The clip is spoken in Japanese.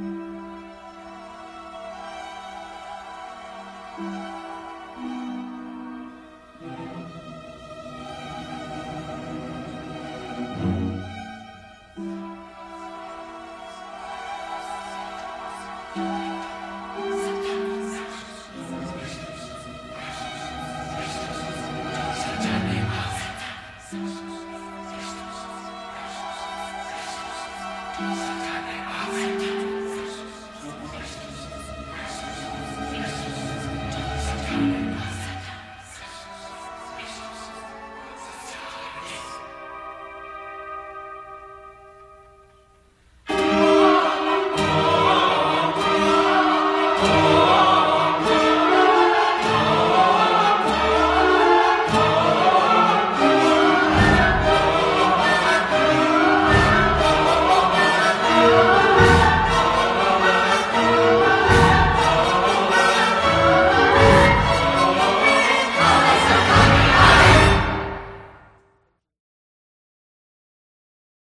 Satan.